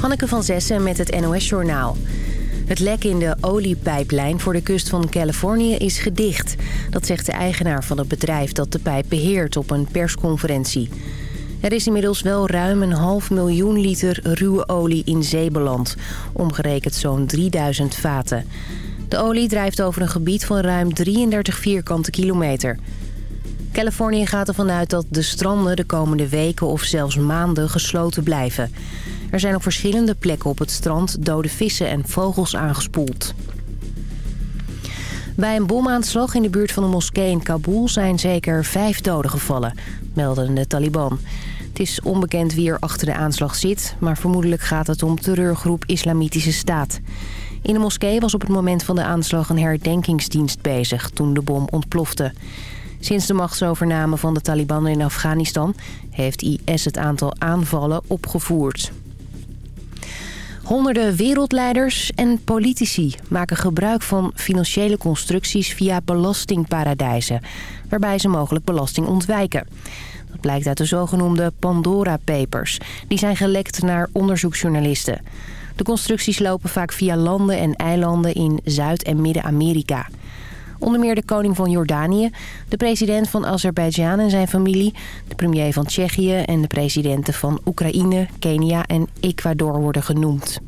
Hanneke van Zessen met het NOS-journaal. Het lek in de oliepijplijn voor de kust van Californië is gedicht. Dat zegt de eigenaar van het bedrijf dat de pijp beheert op een persconferentie. Er is inmiddels wel ruim een half miljoen liter ruwe olie in zee beland. Omgerekend zo'n 3000 vaten. De olie drijft over een gebied van ruim 33 vierkante kilometer. Californië gaat ervan uit dat de stranden de komende weken of zelfs maanden gesloten blijven. Er zijn op verschillende plekken op het strand dode vissen en vogels aangespoeld. Bij een bomaanslag in de buurt van een moskee in Kabul zijn zeker vijf doden gevallen, melden de Taliban. Het is onbekend wie er achter de aanslag zit, maar vermoedelijk gaat het om terreurgroep Islamitische Staat. In de moskee was op het moment van de aanslag een herdenkingsdienst bezig toen de bom ontplofte. Sinds de machtsovername van de Taliban in Afghanistan heeft IS het aantal aanvallen opgevoerd. Honderden wereldleiders en politici maken gebruik van financiële constructies via belastingparadijzen, waarbij ze mogelijk belasting ontwijken. Dat blijkt uit de zogenoemde Pandora Papers. Die zijn gelekt naar onderzoeksjournalisten. De constructies lopen vaak via landen en eilanden in Zuid- en Midden-Amerika. Onder meer de koning van Jordanië, de president van Azerbeidzjan en zijn familie... de premier van Tsjechië en de presidenten van Oekraïne, Kenia en Ecuador worden genoemd.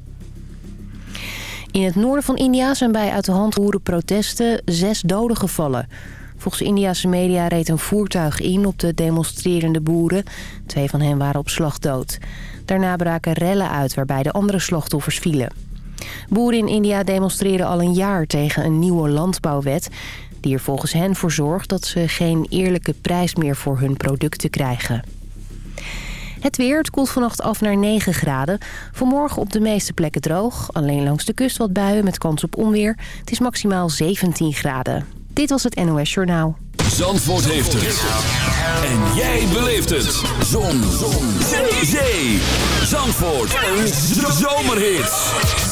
In het noorden van India zijn bij uit de hand gehoorde protesten zes doden gevallen. Volgens Indiase media reed een voertuig in op de demonstrerende boeren. Twee van hen waren op slag dood. Daarna braken rellen uit waarbij de andere slachtoffers vielen. Boeren in India demonstreren al een jaar tegen een nieuwe landbouwwet... die er volgens hen voor zorgt dat ze geen eerlijke prijs meer voor hun producten krijgen. Het weer, het koelt vannacht af naar 9 graden. Vanmorgen op de meeste plekken droog. Alleen langs de kust wat buien met kans op onweer. Het is maximaal 17 graden. Dit was het NOS Journaal. Zandvoort heeft het. En jij beleeft het. Zon. Zon. Zee. Zee. Zandvoort. Een zomerhit.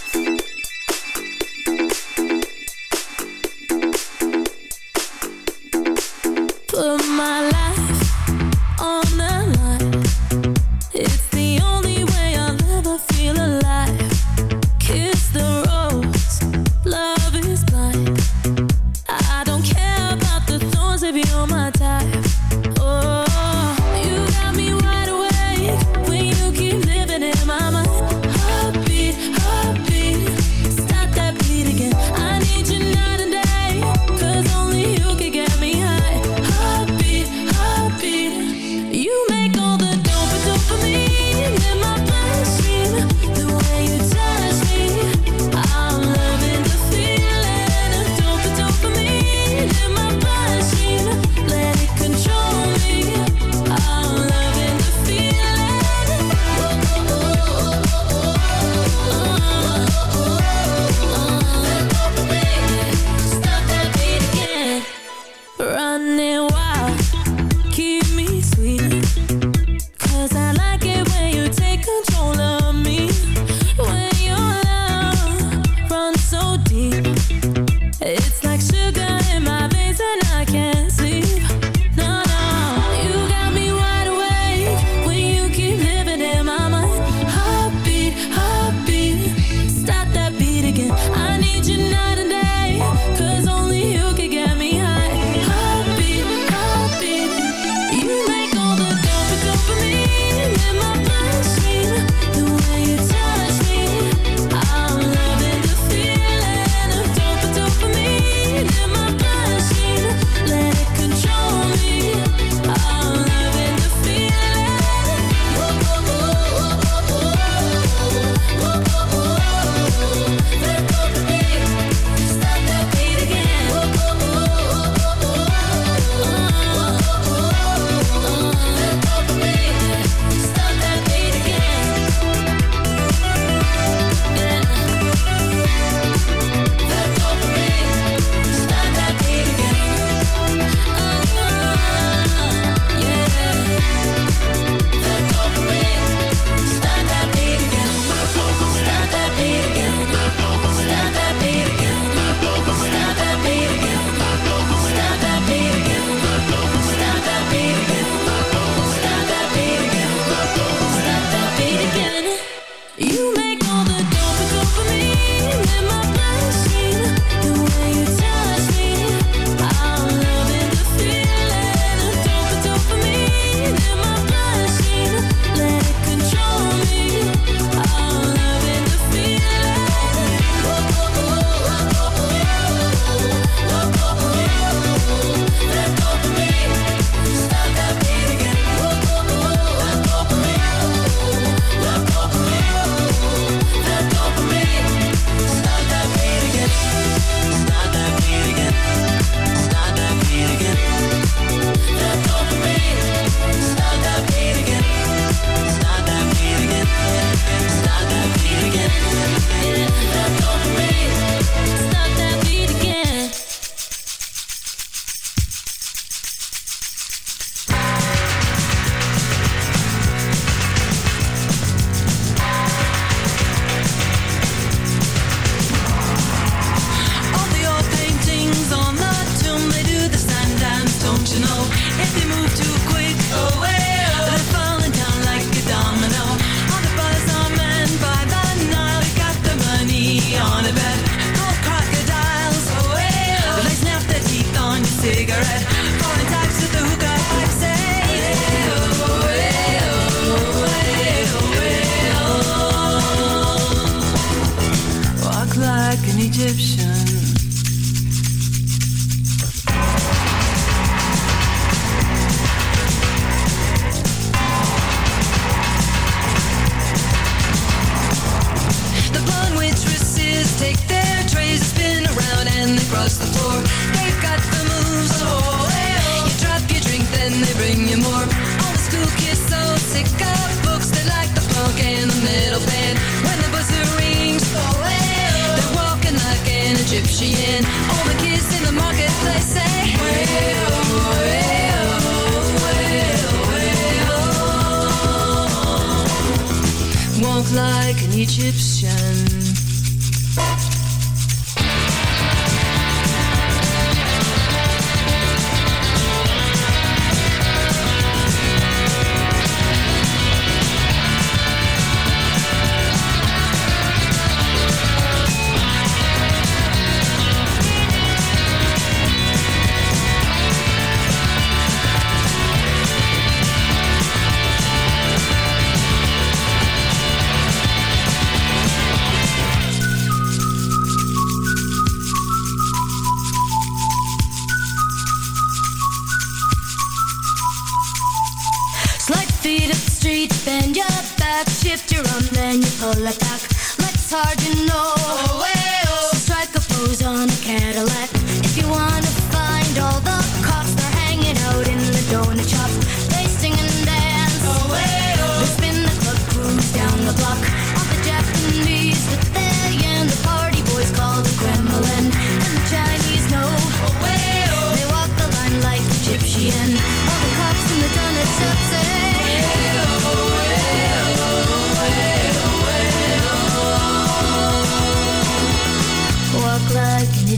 all attack. Let's harden up.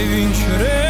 mai vinceremo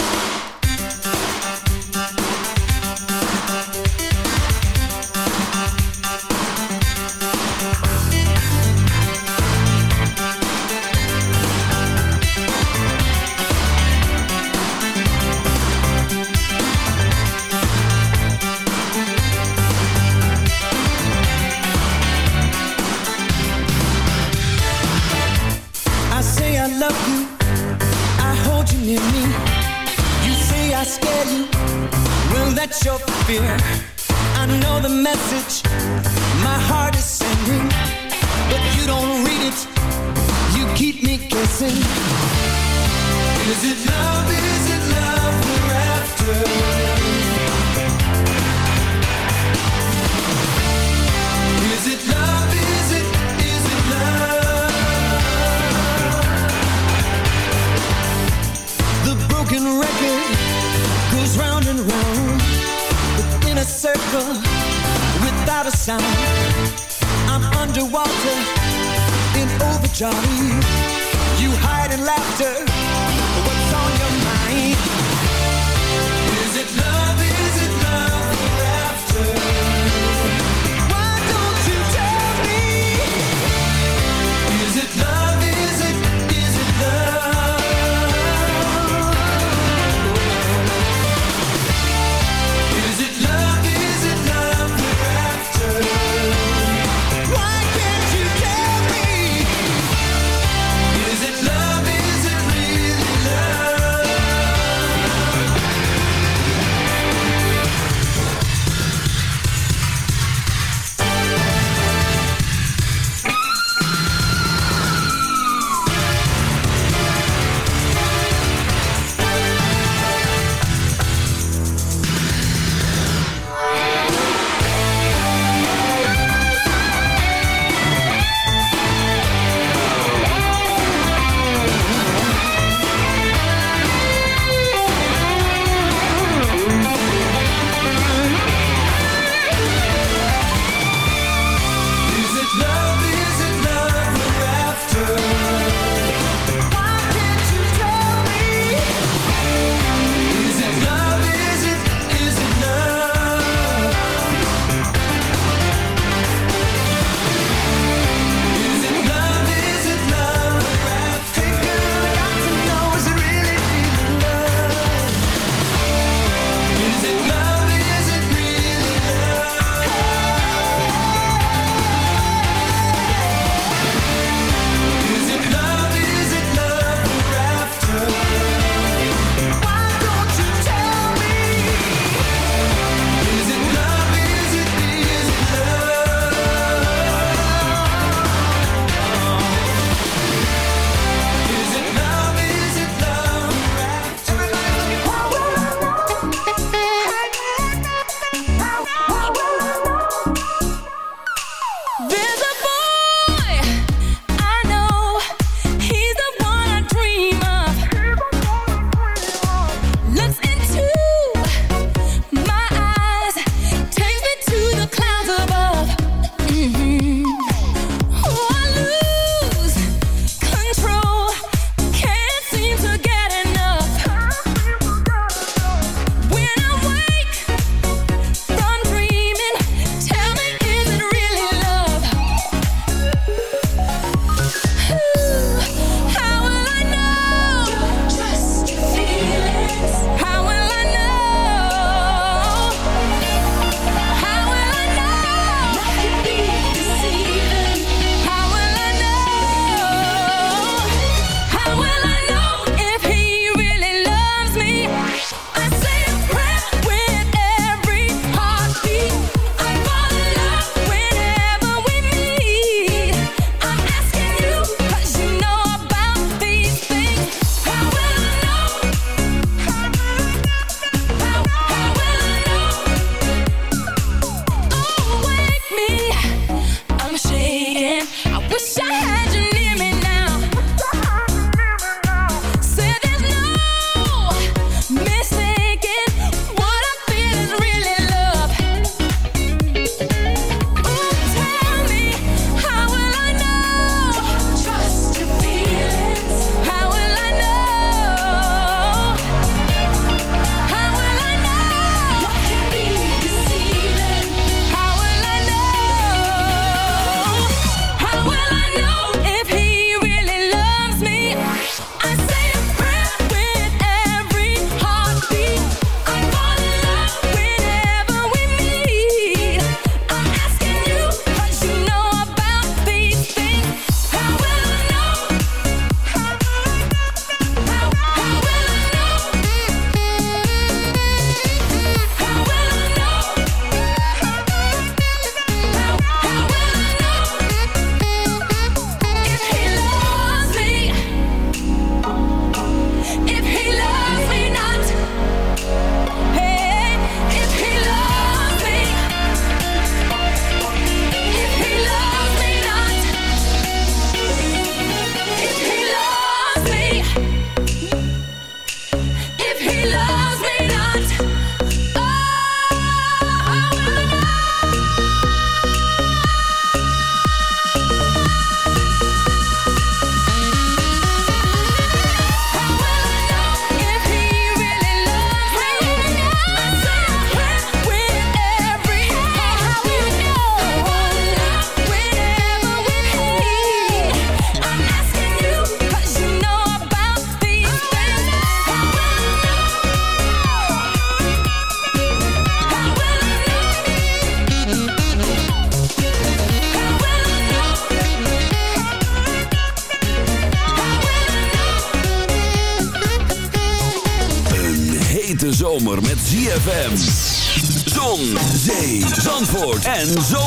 And so.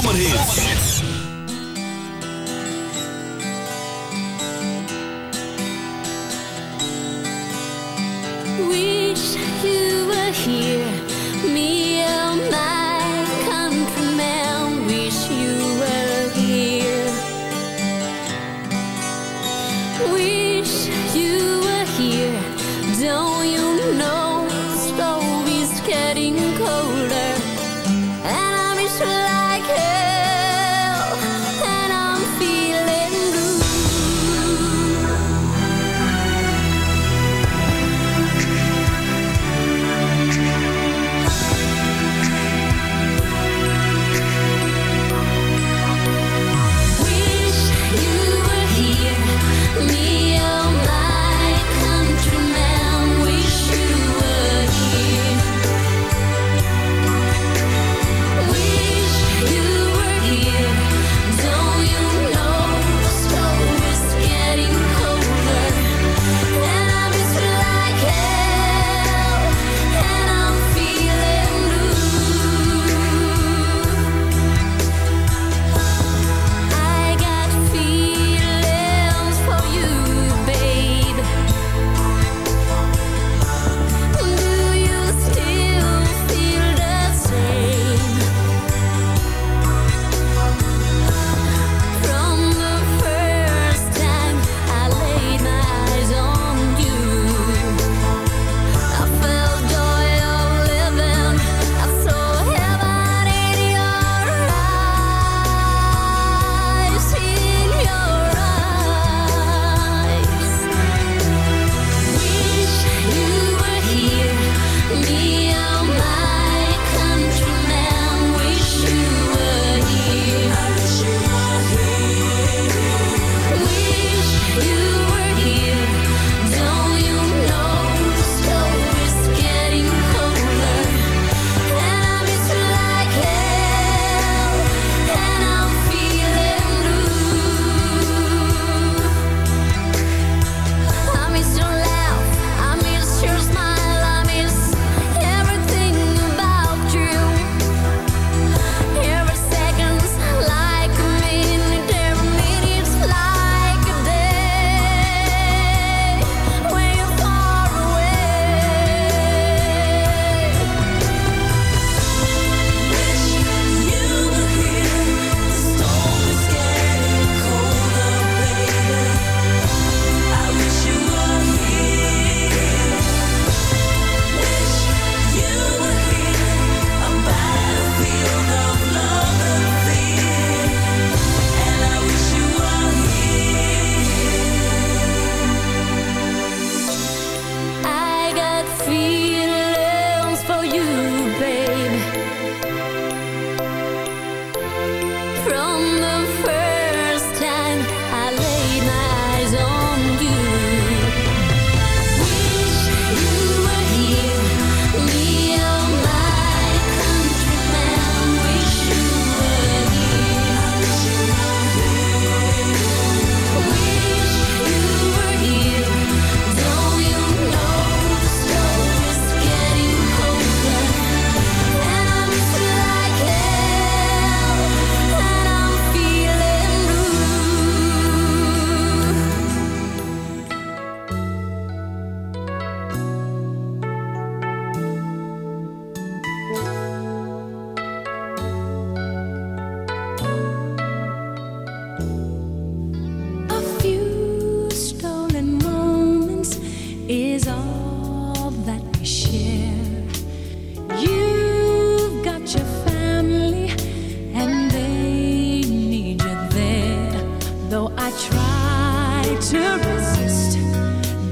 I try to resist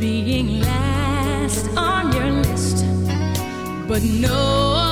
being last on your list, but no.